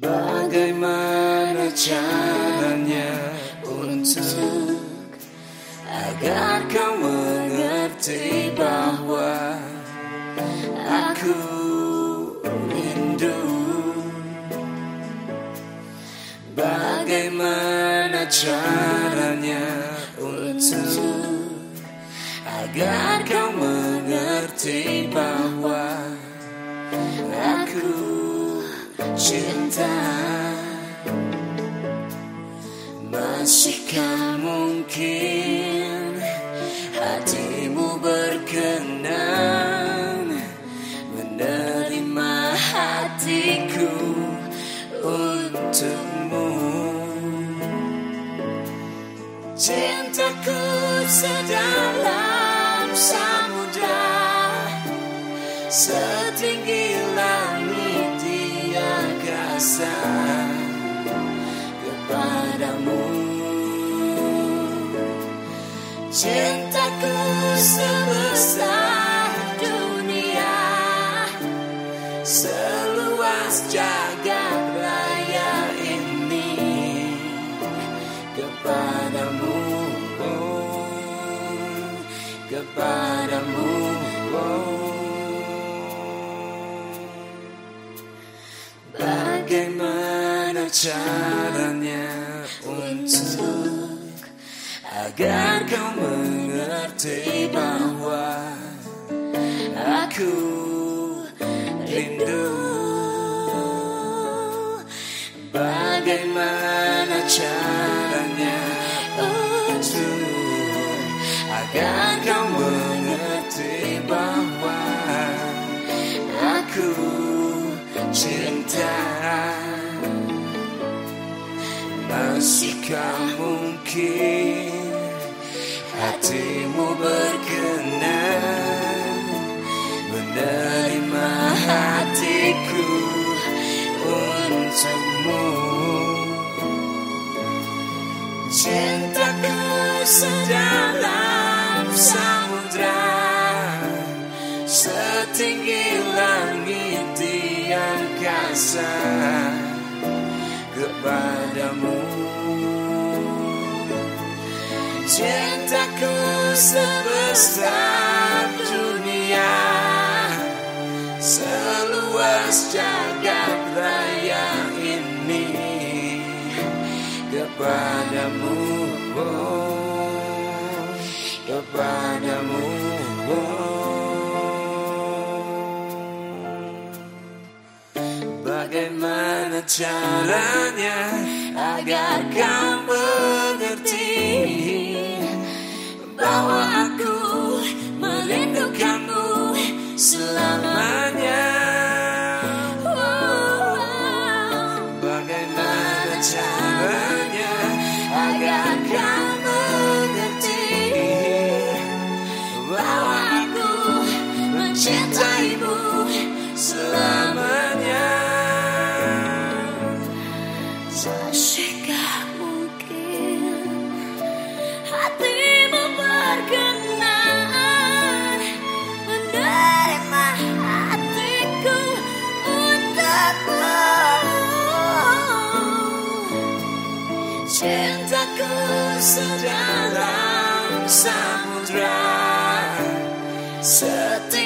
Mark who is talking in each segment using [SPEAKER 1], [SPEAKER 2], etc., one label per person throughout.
[SPEAKER 1] Bagaimana caranya untuk agar kau mengerti bahwa aku rindu? Bagaimana caranya untuk agar kau mengerti bahwa cinta. Masihkah mungkin hatimu berkenan Menerima hatiku untukmu. Cintaku sedalam samudra Setinggi Cintaku sebesar dunia. Seluas jagat raya ini. Kepadamu oh, Kepadamu oh. Bagaimana caranya agar kau mengerti bahwa aku rindu. Bagaimana caranya Masihkah mungkin hatimu berkenan Menerima hatiku untukmu? Cintaku sedalam samudra Setinggi langit di angkasa. Kepadamu Cintaku sebesar dunia Seluas jagat raya ini Kepadamu oh, Kepadamu oh. Bagaimana caranya agar kau mencintaimu selamanya.
[SPEAKER 2] Masihkah mungkin hatimu berkenan menerima hatiku untukmu?
[SPEAKER 1] Cintaku sedalam samudra Setinggi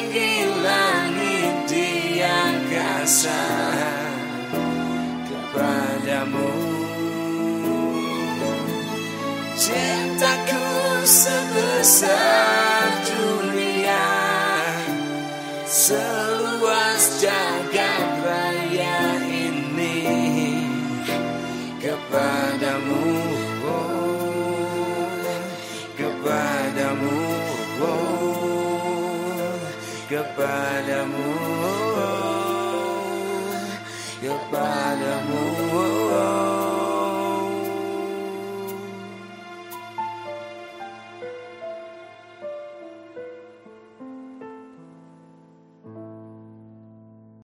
[SPEAKER 1] sedunia seluas jagat raya ini kepadamu. Oh, kepadamu kepadamu kepadamu.